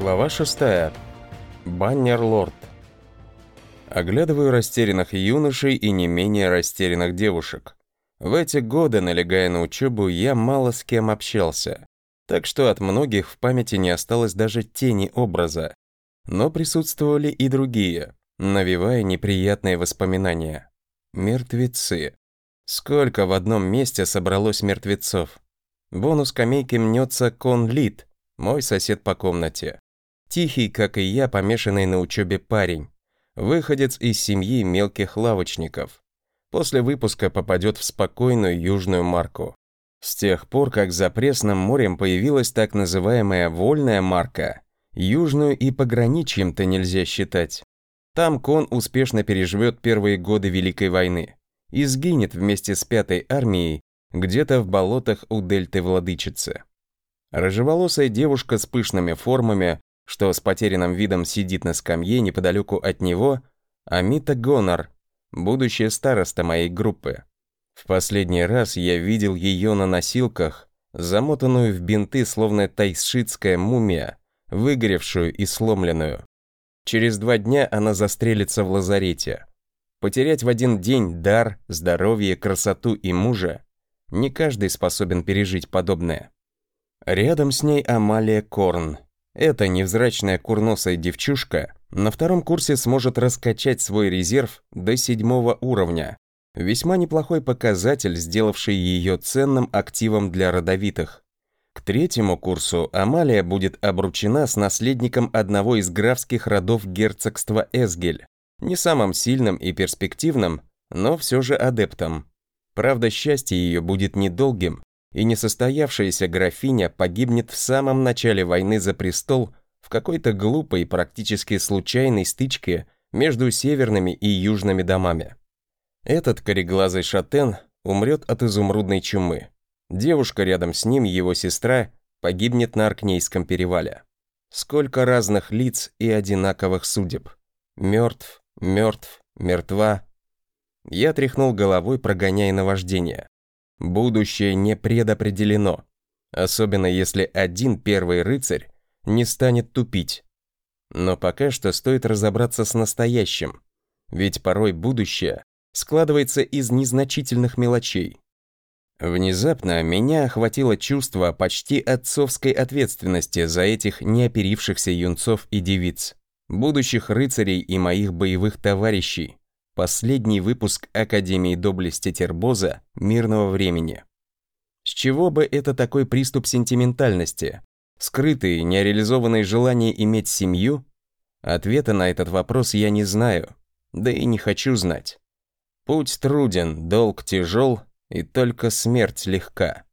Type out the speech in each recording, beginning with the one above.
Глава 6. Баннер-лорд. Оглядываю растерянных юношей и не менее растерянных девушек. В эти годы, налегая на учебу, я мало с кем общался, так что от многих в памяти не осталось даже тени образа. Но присутствовали и другие, навевая неприятные воспоминания. Мертвецы. Сколько в одном месте собралось мертвецов. Вон у скамейки мнется конлит, мой сосед по комнате. Тихий, как и я, помешанный на учебе парень. Выходец из семьи мелких лавочников. После выпуска попадет в спокойную южную марку. С тех пор, как за Пресным морем появилась так называемая «вольная марка», южную и пограничьем-то нельзя считать. Там Кон успешно переживет первые годы Великой войны и сгинет вместе с Пятой армией где-то в болотах у дельты Владычицы. Рыжеволосая девушка с пышными формами, что с потерянным видом сидит на скамье неподалеку от него, Амита Гонор, будущая староста моей группы. В последний раз я видел ее на носилках, замотанную в бинты, словно тайшитская мумия, выгоревшую и сломленную. Через два дня она застрелится в лазарете. Потерять в один день дар, здоровье, красоту и мужа не каждый способен пережить подобное. Рядом с ней Амалия Корн. Эта невзрачная курносая девчушка на втором курсе сможет раскачать свой резерв до седьмого уровня. Весьма неплохой показатель, сделавший ее ценным активом для родовитых. К третьему курсу Амалия будет обручена с наследником одного из графских родов герцогства Эсгель не самым сильным и перспективным, но все же адептом. Правда, счастье ее будет недолгим, и несостоявшаяся графиня погибнет в самом начале войны за престол в какой-то глупой, практически случайной стычке между северными и южными домами. Этот кореглазый шатен умрет от изумрудной чумы. Девушка рядом с ним, его сестра, погибнет на Аркнейском перевале. Сколько разных лиц и одинаковых судеб. Мертв, Мертв, мертва. Я тряхнул головой, прогоняя наваждение. Будущее не предопределено. Особенно если один первый рыцарь не станет тупить. Но пока что стоит разобраться с настоящим. Ведь порой будущее складывается из незначительных мелочей. Внезапно меня охватило чувство почти отцовской ответственности за этих неоперившихся юнцов и девиц будущих рыцарей и моих боевых товарищей. Последний выпуск Академии доблести Тербоза мирного времени. С чего бы это такой приступ сентиментальности? Скрытые, нереализованные желания иметь семью? Ответа на этот вопрос я не знаю, да и не хочу знать. Путь труден, долг тяжел, и только смерть легка.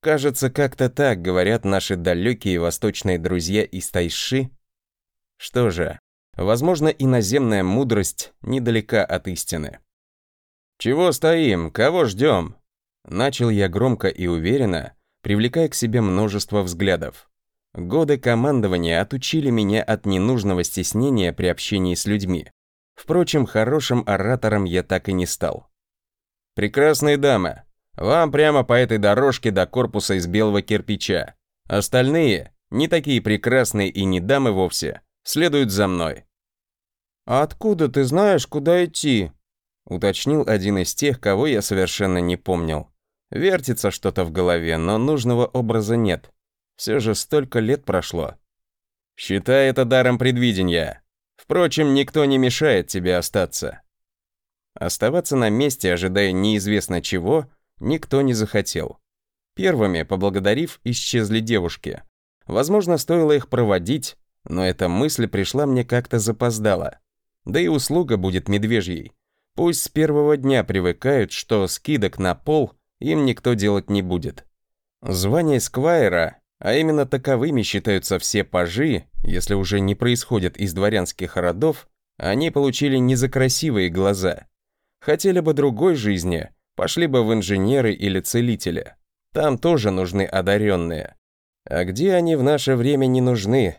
Кажется, как-то так говорят наши далекие восточные друзья из Тайши что же, возможно, иноземная мудрость недалека от истины. «Чего стоим? Кого ждем?» Начал я громко и уверенно, привлекая к себе множество взглядов. Годы командования отучили меня от ненужного стеснения при общении с людьми. Впрочем, хорошим оратором я так и не стал. «Прекрасные дамы, вам прямо по этой дорожке до корпуса из белого кирпича. Остальные, не такие прекрасные и не дамы вовсе, следуют за мной». «А откуда ты знаешь, куда идти?» уточнил один из тех, кого я совершенно не помнил. Вертится что-то в голове, но нужного образа нет. Все же столько лет прошло. Считай это даром предвидения. Впрочем, никто не мешает тебе остаться. Оставаться на месте, ожидая неизвестно чего, никто не захотел. Первыми, поблагодарив, исчезли девушки. Возможно, стоило их проводить, но эта мысль пришла мне как-то запоздала. Да и услуга будет медвежьей. Пусть с первого дня привыкают, что скидок на пол им никто делать не будет. Звание сквайра, а именно таковыми считаются все пажи, если уже не происходят из дворянских родов, они получили не за красивые глаза. Хотели бы другой жизни, пошли бы в инженеры или целители. Там тоже нужны одаренные. А где они в наше время не нужны,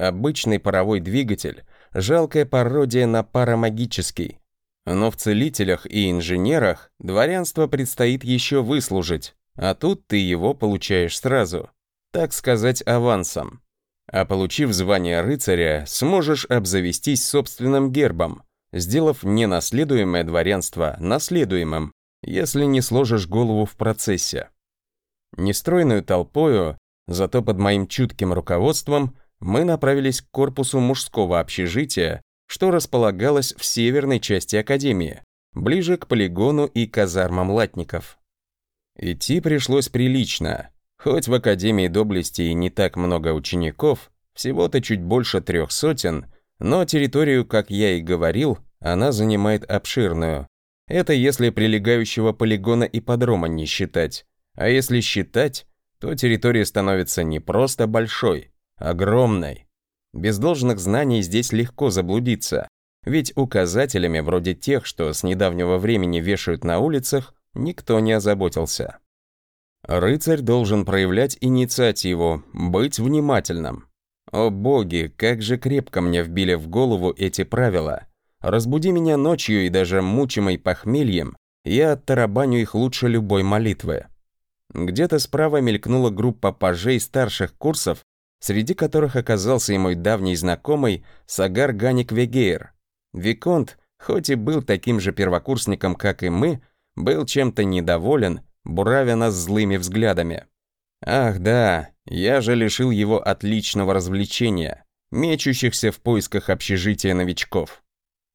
Обычный паровой двигатель – жалкая пародия на парамагический. Но в целителях и инженерах дворянство предстоит еще выслужить, а тут ты его получаешь сразу. Так сказать, авансом. А получив звание рыцаря, сможешь обзавестись собственным гербом, сделав ненаследуемое дворянство наследуемым, если не сложишь голову в процессе. Нестройную толпою, зато под моим чутким руководством, мы направились к корпусу мужского общежития, что располагалось в северной части Академии, ближе к полигону и казармам латников. Идти пришлось прилично, хоть в Академии доблести и не так много учеников, всего-то чуть больше трех сотен, но территорию, как я и говорил, она занимает обширную. Это если прилегающего полигона и подрома не считать. А если считать, то территория становится не просто большой, огромной. Без должных знаний здесь легко заблудиться, ведь указателями вроде тех, что с недавнего времени вешают на улицах, никто не озаботился. Рыцарь должен проявлять инициативу, быть внимательным. О боги, как же крепко мне вбили в голову эти правила. Разбуди меня ночью и даже мучимой похмельем, я оттарабаню их лучше любой молитвы. Где-то справа мелькнула группа пажей старших курсов, среди которых оказался и мой давний знакомый Сагар Ганик Вегейр. Виконт, хоть и был таким же первокурсником, как и мы, был чем-то недоволен, буравя нас злыми взглядами. Ах да, я же лишил его отличного развлечения, мечущихся в поисках общежития новичков.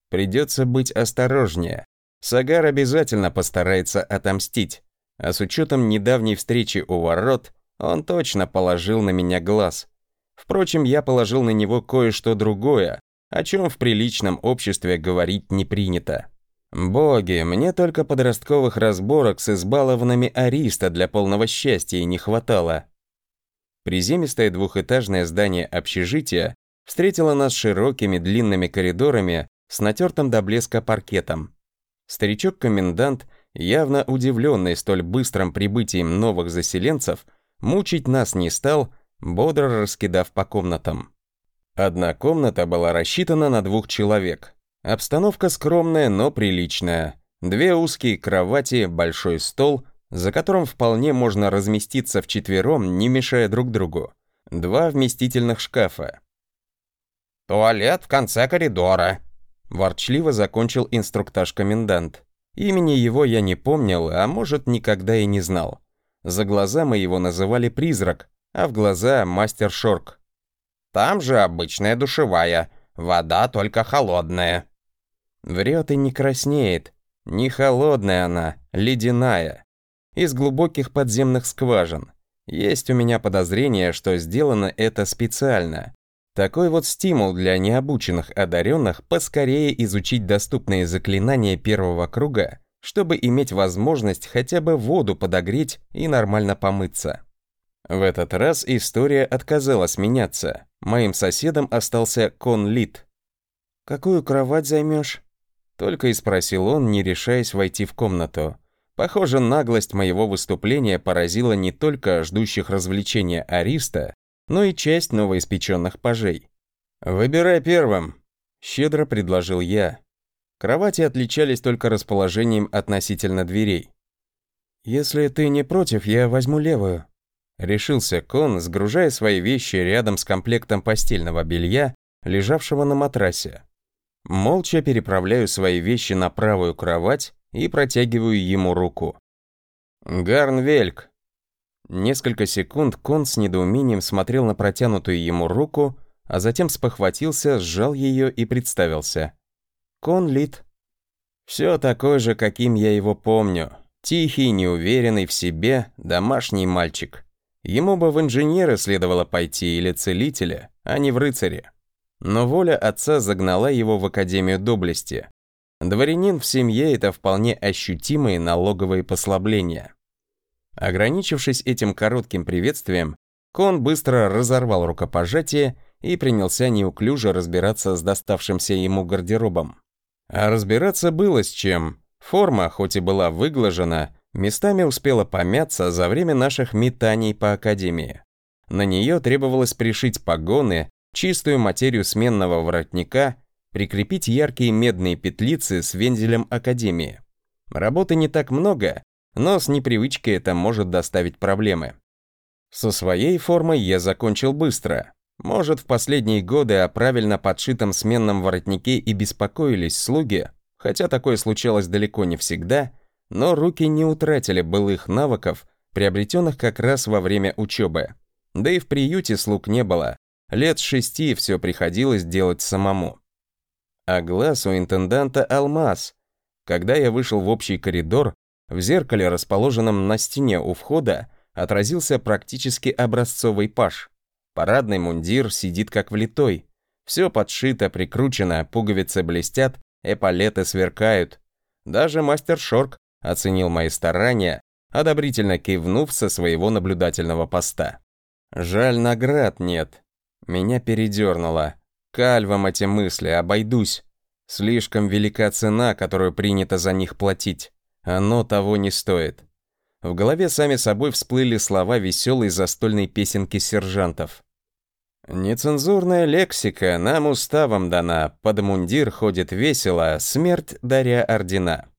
Придется быть осторожнее. Сагар обязательно постарается отомстить, а с учетом недавней встречи у ворот, он точно положил на меня глаз. Впрочем, я положил на него кое-что другое, о чем в приличном обществе говорить не принято. Боги, мне только подростковых разборок с избалованными ариста для полного счастья не хватало. Приземистое двухэтажное здание общежития встретило нас широкими длинными коридорами с натертым до блеска паркетом. Старичок-комендант явно удивленный столь быстрым прибытием новых заселенцев, мучить нас не стал, бодро раскидав по комнатам. Одна комната была рассчитана на двух человек. Обстановка скромная, но приличная. Две узкие кровати, большой стол, за которым вполне можно разместиться вчетвером, не мешая друг другу. Два вместительных шкафа. «Туалет в конце коридора», – ворчливо закончил инструктаж-комендант. Имени его я не помнил, а может, никогда и не знал. За глаза мы его называли «призрак», а в глаза «мастер Шорк». «Там же обычная душевая, вода только холодная». Врет и не краснеет. Не холодная она, ледяная. Из глубоких подземных скважин. Есть у меня подозрение, что сделано это специально. Такой вот стимул для необученных одаренных поскорее изучить доступные заклинания первого круга, чтобы иметь возможность хотя бы воду подогреть и нормально помыться. В этот раз история отказалась меняться. Моим соседом остался Кон Лит. «Какую кровать займешь?» Только и спросил он, не решаясь войти в комнату. Похоже, наглость моего выступления поразила не только ждущих развлечения Ариста, но и часть новоиспеченных пажей. «Выбирай первым», — щедро предложил я. Кровати отличались только расположением относительно дверей. «Если ты не против, я возьму левую», — решился Кон, сгружая свои вещи рядом с комплектом постельного белья, лежавшего на матрасе. Молча переправляю свои вещи на правую кровать и протягиваю ему руку. «Гарнвельк», Несколько секунд Кон с недоумением смотрел на протянутую ему руку, а затем спохватился, сжал ее и представился. Кон Лит. Все такой же, каким я его помню. Тихий, неуверенный в себе, домашний мальчик. Ему бы в инженеры следовало пойти или целителя, а не в рыцаре. Но воля отца загнала его в Академию доблести. Дворянин в семье — это вполне ощутимые налоговые послабления. Ограничившись этим коротким приветствием, Кон быстро разорвал рукопожатие и принялся неуклюже разбираться с доставшимся ему гардеробом. А разбираться было с чем. Форма, хоть и была выглажена, местами успела помяться за время наших метаний по академии. На нее требовалось пришить погоны, чистую материю сменного воротника, прикрепить яркие медные петлицы с вензелем академии. Работы не так много, но с непривычкой это может доставить проблемы. Со своей формой я закончил быстро. Может, в последние годы о правильно подшитом сменном воротнике и беспокоились слуги, хотя такое случалось далеко не всегда, но руки не утратили былых навыков, приобретенных как раз во время учебы. Да и в приюте слуг не было. Лет шести все приходилось делать самому. А глаз у интенданта алмаз. Когда я вышел в общий коридор, в зеркале, расположенном на стене у входа, отразился практически образцовый паш. Парадный мундир сидит как влитой. Все подшито, прикручено, пуговицы блестят, эполеты сверкают. Даже мастер Шорк оценил мои старания, одобрительно кивнув со своего наблюдательного поста. Жаль, наград нет. Меня передернуло. Кальвам эти мысли, обойдусь. Слишком велика цена, которую принято за них платить. Оно того не стоит. В голове сами собой всплыли слова веселой застольной песенки сержантов. Нецензурная лексика нам уставом дана, под мундир ходит весело, смерть даря ордена.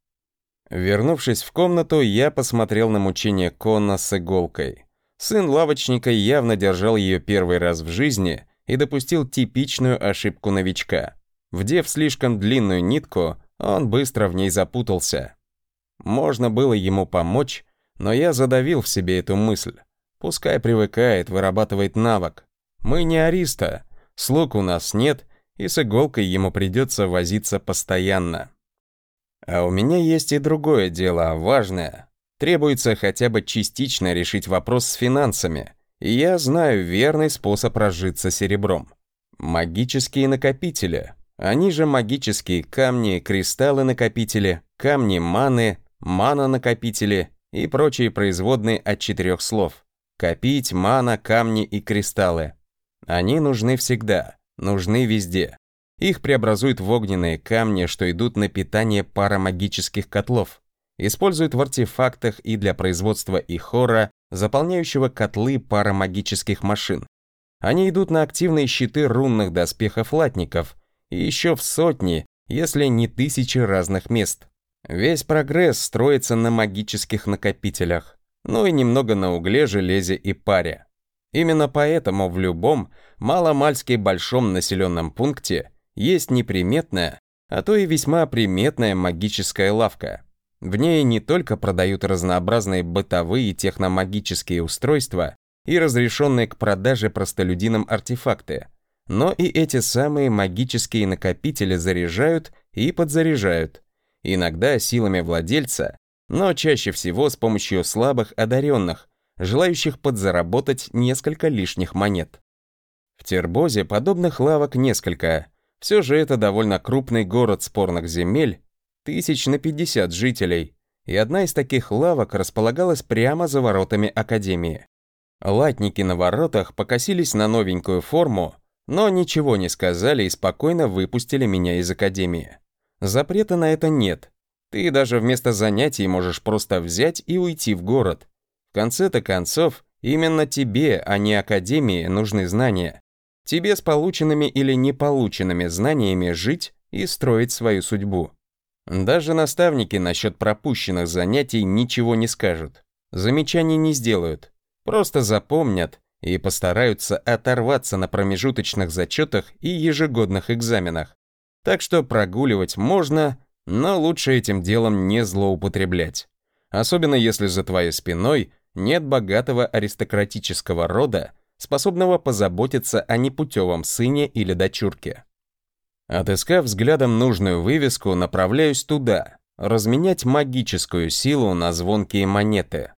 Вернувшись в комнату, я посмотрел на мучение Конна с иголкой. Сын лавочника явно держал ее первый раз в жизни и допустил типичную ошибку новичка. Вдев слишком длинную нитку, он быстро в ней запутался. Можно было ему помочь, но я задавил в себе эту мысль. Пускай привыкает, вырабатывает навык. Мы не ариста, слуг у нас нет, и с иголкой ему придется возиться постоянно. А у меня есть и другое дело, важное. Требуется хотя бы частично решить вопрос с финансами, и я знаю верный способ разжиться серебром. Магические накопители. Они же магические камни, кристаллы-накопители, камни маны, мана-накопители и прочие производные от четырех слов. Копить, мана, камни и кристаллы. Они нужны всегда, нужны везде. Их преобразуют в огненные камни, что идут на питание парамагических котлов. Используют в артефактах и для производства ихора, заполняющего котлы парамагических машин. Они идут на активные щиты рунных доспехов латников и еще в сотни, если не тысячи разных мест. Весь прогресс строится на магических накопителях, ну и немного на угле, железе и паре. Именно поэтому в любом маломальски большом населенном пункте есть неприметная, а то и весьма приметная магическая лавка. В ней не только продают разнообразные бытовые техномагические устройства и разрешенные к продаже простолюдинам артефакты, но и эти самые магические накопители заряжают и подзаряжают, иногда силами владельца, но чаще всего с помощью слабых одаренных, желающих подзаработать несколько лишних монет. В Тербозе подобных лавок несколько. Все же это довольно крупный город спорных земель, тысяч на 50 жителей, и одна из таких лавок располагалась прямо за воротами Академии. Латники на воротах покосились на новенькую форму, но ничего не сказали и спокойно выпустили меня из Академии. Запрета на это нет. Ты даже вместо занятий можешь просто взять и уйти в город конце-то концов, именно тебе, а не Академии, нужны знания. Тебе с полученными или неполученными знаниями жить и строить свою судьбу. Даже наставники насчет пропущенных занятий ничего не скажут. Замечаний не сделают. Просто запомнят и постараются оторваться на промежуточных зачетах и ежегодных экзаменах. Так что прогуливать можно, но лучше этим делом не злоупотреблять. Особенно если за твоей спиной нет богатого аристократического рода, способного позаботиться о непутевом сыне или дочурке. Отыскав взглядом нужную вывеску, направляюсь туда, разменять магическую силу на звонкие монеты.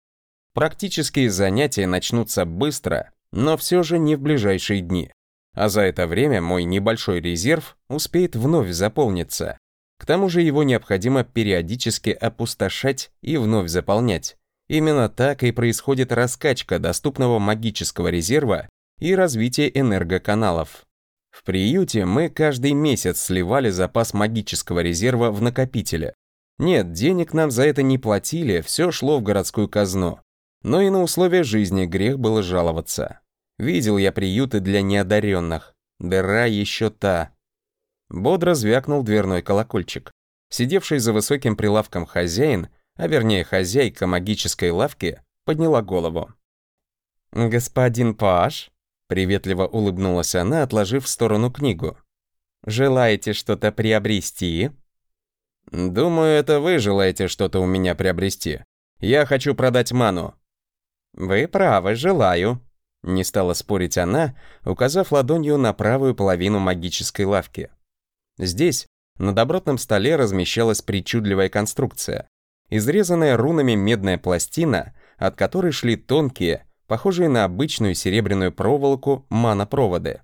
Практические занятия начнутся быстро, но все же не в ближайшие дни. А за это время мой небольшой резерв успеет вновь заполниться. К тому же его необходимо периодически опустошать и вновь заполнять, Именно так и происходит раскачка доступного магического резерва и развитие энергоканалов. В приюте мы каждый месяц сливали запас магического резерва в накопителе. Нет, денег нам за это не платили, все шло в городскую казну. Но и на условия жизни грех было жаловаться. Видел я приюты для неодаренных. Дыра еще та. Бодро звякнул дверной колокольчик. Сидевший за высоким прилавком хозяин а вернее хозяйка магической лавки, подняла голову. «Господин Паш?» Приветливо улыбнулась она, отложив в сторону книгу. «Желаете что-то приобрести?» «Думаю, это вы желаете что-то у меня приобрести. Я хочу продать ману». «Вы правы, желаю», — не стала спорить она, указав ладонью на правую половину магической лавки. Здесь, на добротном столе, размещалась причудливая конструкция. Изрезанная рунами медная пластина, от которой шли тонкие, похожие на обычную серебряную проволоку, манопроводы.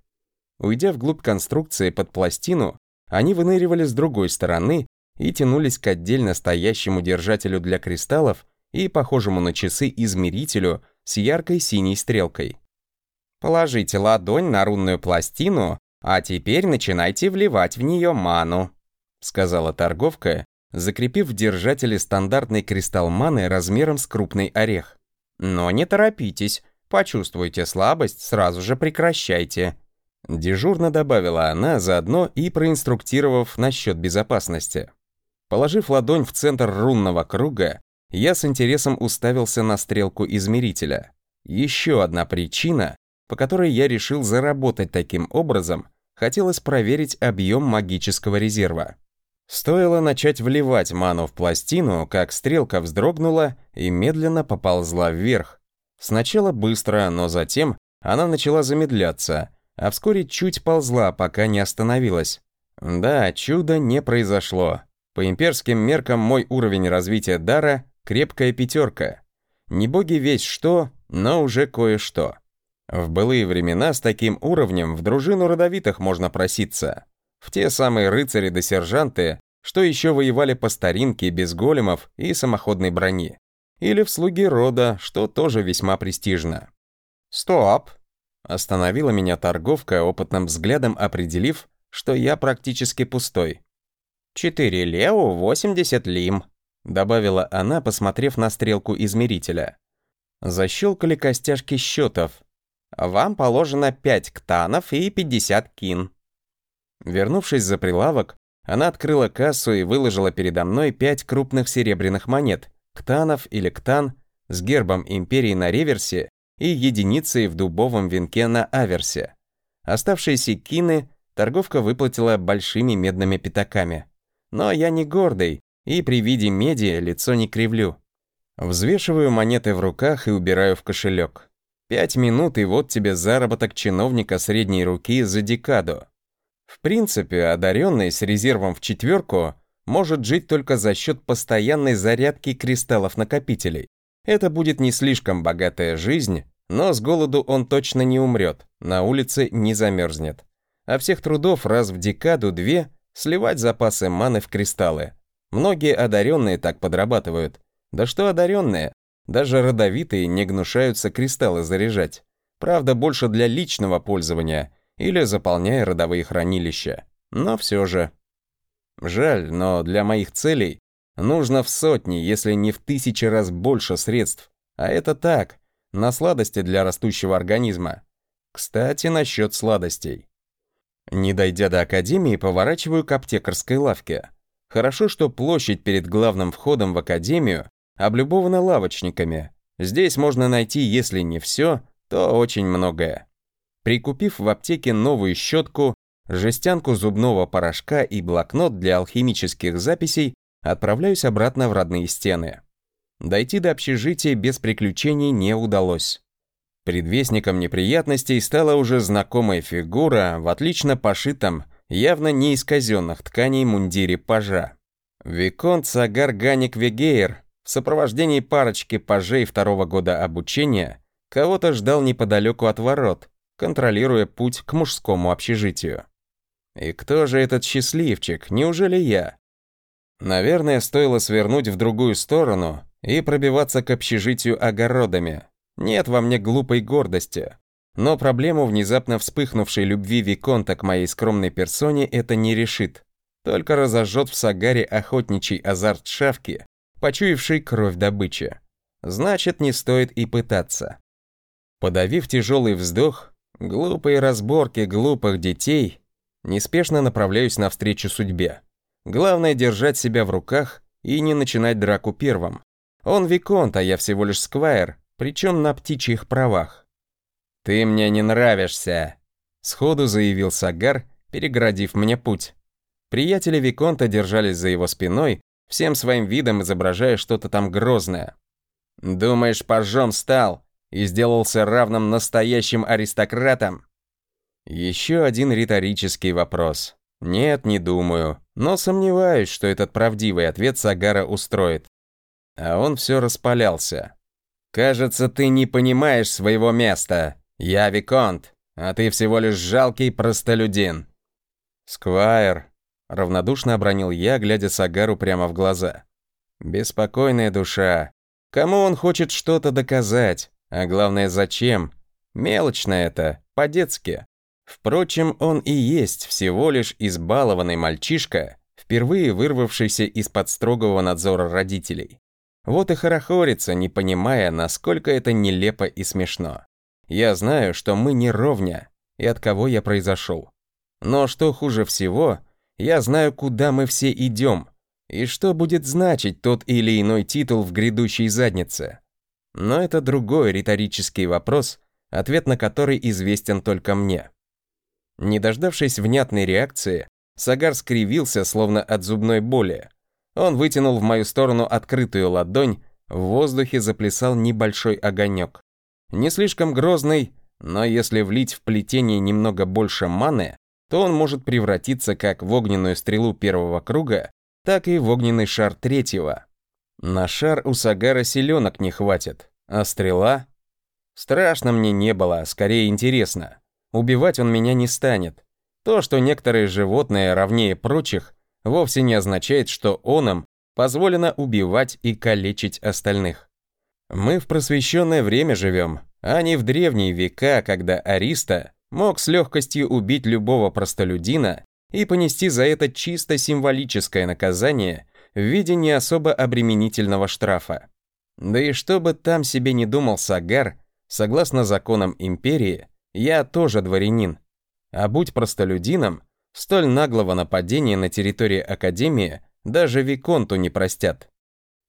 Уйдя вглубь конструкции под пластину, они выныривали с другой стороны и тянулись к отдельно стоящему держателю для кристаллов и похожему на часы измерителю с яркой синей стрелкой. Положите ладонь на рунную пластину, а теперь начинайте вливать в нее ману, сказала торговка, закрепив в держателе стандартный кристалл маны размером с крупный орех. Но не торопитесь, почувствуйте слабость, сразу же прекращайте. Дежурно добавила она, заодно и проинструктировав насчет безопасности. Положив ладонь в центр рунного круга, я с интересом уставился на стрелку измерителя. Еще одна причина, по которой я решил заработать таким образом, хотелось проверить объем магического резерва. Стоило начать вливать ману в пластину, как стрелка вздрогнула и медленно поползла вверх. Сначала быстро, но затем она начала замедляться, а вскоре чуть ползла, пока не остановилась. Да, чудо не произошло. По имперским меркам мой уровень развития дара — крепкая пятерка. Не боги весь что, но уже кое-что. В былые времена с таким уровнем в дружину родовитых можно проситься. В те самые рыцари да сержанты, что еще воевали по старинке без големов и самоходной брони. Или в слуги рода, что тоже весьма престижно. «Стоп!» Остановила меня торговка, опытным взглядом определив, что я практически пустой. «Четыре лео, восемьдесят лим», — добавила она, посмотрев на стрелку измерителя. Защелкали костяшки счетов. «Вам положено пять ктанов и пятьдесят кин». Вернувшись за прилавок, она открыла кассу и выложила передо мной пять крупных серебряных монет, ктанов или ктан, с гербом империи на реверсе и единицей в дубовом венке на аверсе. Оставшиеся кины торговка выплатила большими медными пятаками. Но я не гордый, и при виде меди лицо не кривлю. Взвешиваю монеты в руках и убираю в кошелек. Пять минут, и вот тебе заработок чиновника средней руки за декаду. В принципе, одаренный с резервом в четверку может жить только за счет постоянной зарядки кристаллов-накопителей. Это будет не слишком богатая жизнь, но с голоду он точно не умрет, на улице не замерзнет. А всех трудов раз в декаду-две сливать запасы маны в кристаллы. Многие одаренные так подрабатывают. Да что одаренные? Даже родовитые не гнушаются кристаллы заряжать. Правда, больше для личного пользования или заполняя родовые хранилища. Но все же. Жаль, но для моих целей нужно в сотни, если не в тысячи раз больше средств. А это так, на сладости для растущего организма. Кстати, насчет сладостей. Не дойдя до академии, поворачиваю к аптекарской лавке. Хорошо, что площадь перед главным входом в академию облюбована лавочниками. Здесь можно найти, если не все, то очень многое. Прикупив в аптеке новую щетку, жестянку зубного порошка и блокнот для алхимических записей, отправляюсь обратно в родные стены. Дойти до общежития без приключений не удалось. Предвестником неприятностей стала уже знакомая фигура в отлично пошитом, явно не из казенных тканей мундире пажа. Виконт Сагар Ганик Вегейр в сопровождении парочки пажей второго года обучения кого-то ждал неподалеку от ворот, контролируя путь к мужскому общежитию. И кто же этот счастливчик? Неужели я? Наверное, стоило свернуть в другую сторону и пробиваться к общежитию огородами, нет во мне глупой гордости. Но проблему внезапно вспыхнувшей любви Виконта к моей скромной персоне это не решит. Только разожжет в Сагаре охотничий азарт шавки, почуявший кровь добычи. Значит, не стоит и пытаться. Подавив тяжелый вздох, глупые разборки глупых детей, неспешно направляюсь навстречу судьбе. Главное держать себя в руках и не начинать драку первым. Он Виконт, а я всего лишь Сквайр, причем на птичьих правах. «Ты мне не нравишься», — сходу заявил Сагар, переградив мне путь. Приятели Виконта держались за его спиной, всем своим видом изображая что-то там грозное. «Думаешь, пожом стал и сделался равным настоящим аристократам?» Еще один риторический вопрос. Нет, не думаю, но сомневаюсь, что этот правдивый ответ Сагара устроит. А он все распалялся. «Кажется, ты не понимаешь своего места. Я Виконт, а ты всего лишь жалкий простолюдин». «Сквайр», — равнодушно обронил я, глядя Сагару прямо в глаза. «Беспокойная душа. Кому он хочет что-то доказать? А главное, зачем? Мелочно это, по-детски. Впрочем, он и есть всего лишь избалованный мальчишка, впервые вырвавшийся из-под строгого надзора родителей. Вот и хорохорится, не понимая, насколько это нелепо и смешно. Я знаю, что мы не ровня, и от кого я произошел. Но что хуже всего, я знаю, куда мы все идем, и что будет значить тот или иной титул в грядущей заднице. Но это другой риторический вопрос, ответ на который известен только мне. Не дождавшись внятной реакции, Сагар скривился, словно от зубной боли. Он вытянул в мою сторону открытую ладонь, в воздухе заплясал небольшой огонек. Не слишком грозный, но если влить в плетение немного больше маны, то он может превратиться как в огненную стрелу первого круга, так и в огненный шар третьего. На шар у Сагара селенок не хватит, а стрела? Страшно мне не было, а скорее интересно. Убивать он меня не станет. То, что некоторые животные равнее прочих, вовсе не означает, что он им позволено убивать и калечить остальных. Мы в просвещенное время живем, а не в древние века, когда Ариста мог с легкостью убить любого простолюдина и понести за это чисто символическое наказание в виде не особо обременительного штрафа. Да и что бы там себе не думал Сагар, согласно законам империи, я тоже дворянин. А будь простолюдином, столь наглого нападения на территории Академии даже Виконту не простят.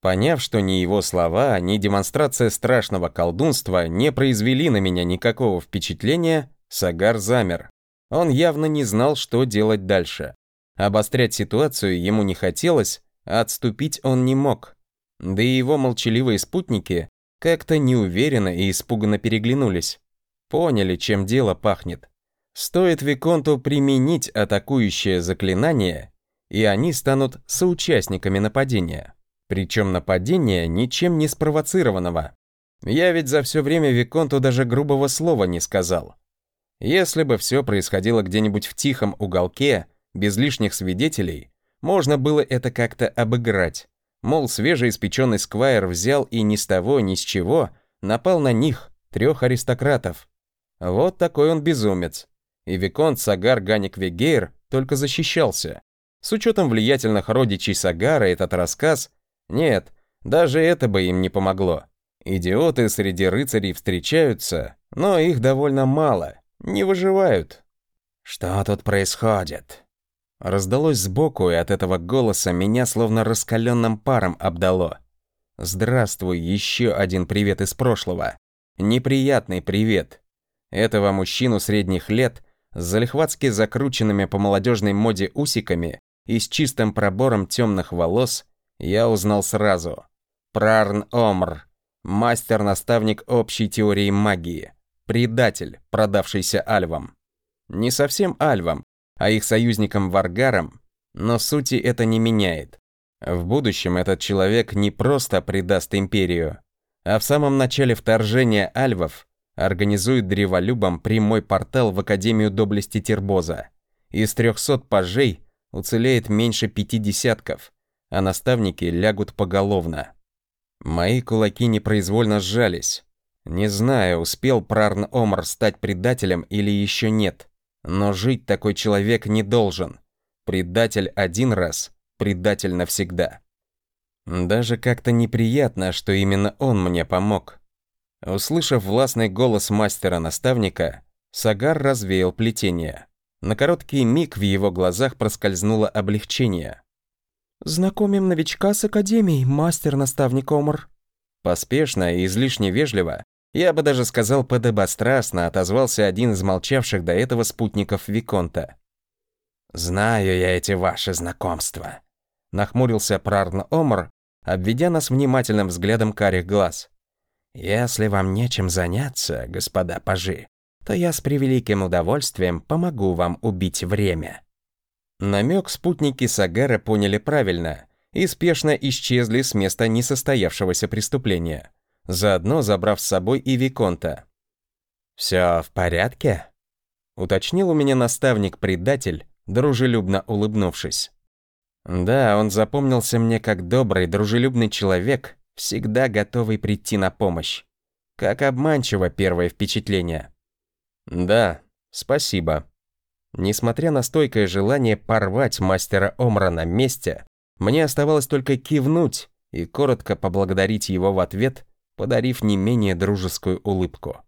Поняв, что ни его слова, ни демонстрация страшного колдунства не произвели на меня никакого впечатления, Сагар замер. Он явно не знал, что делать дальше. Обострять ситуацию ему не хотелось, отступить он не мог. Да и его молчаливые спутники как-то неуверенно и испуганно переглянулись. Поняли, чем дело пахнет. Стоит Виконту применить атакующее заклинание, и они станут соучастниками нападения. Причем нападения ничем не спровоцированного. Я ведь за все время Виконту даже грубого слова не сказал. Если бы все происходило где-нибудь в тихом уголке, без лишних свидетелей, можно было это как-то обыграть. Мол, свежеиспеченный сквайр взял и ни с того, ни с чего напал на них, трех аристократов. Вот такой он безумец. И Виконт Сагар Ганик Вегейр только защищался. С учетом влиятельных родичей Сагара этот рассказ... Нет, даже это бы им не помогло. Идиоты среди рыцарей встречаются, но их довольно мало, не выживают. «Что тут происходит?» Раздалось сбоку, и от этого голоса меня словно раскаленным паром обдало. «Здравствуй, еще один привет из прошлого. Неприятный привет. Этого мужчину средних лет с залихватски закрученными по молодежной моде усиками и с чистым пробором темных волос я узнал сразу. Прарн Омр, мастер-наставник общей теории магии, предатель, продавшийся альвам. Не совсем альвам, а их союзникам Варгарам, но сути это не меняет. В будущем этот человек не просто предаст империю, а в самом начале вторжения альвов организует древолюбам прямой портал в Академию Доблести Тербоза. Из 300 пажей уцелеет меньше пяти десятков, а наставники лягут поголовно. Мои кулаки непроизвольно сжались. Не знаю, успел Прарн Омар стать предателем или еще нет, но жить такой человек не должен. Предатель один раз, предатель навсегда. Даже как-то неприятно, что именно он мне помог. Услышав властный голос мастера-наставника, Сагар развеял плетение. На короткий миг в его глазах проскользнуло облегчение. «Знакомим новичка с Академией, мастер-наставник Омар». Поспешно и излишне вежливо Я бы даже сказал подобострастно отозвался один из молчавших до этого спутников Виконта. «Знаю я эти ваши знакомства», — нахмурился Прарн Омар, обведя нас внимательным взглядом карих глаз. «Если вам нечем заняться, господа пажи, то я с превеликим удовольствием помогу вам убить время». Намек спутники Сагара поняли правильно и спешно исчезли с места несостоявшегося преступления заодно забрав с собой и Виконта. «Все в порядке?» — уточнил у меня наставник-предатель, дружелюбно улыбнувшись. Да, он запомнился мне как добрый, дружелюбный человек, всегда готовый прийти на помощь. Как обманчиво первое впечатление. Да, спасибо. Несмотря на стойкое желание порвать мастера Омра на месте, мне оставалось только кивнуть и коротко поблагодарить его в ответ подарив не менее дружескую улыбку.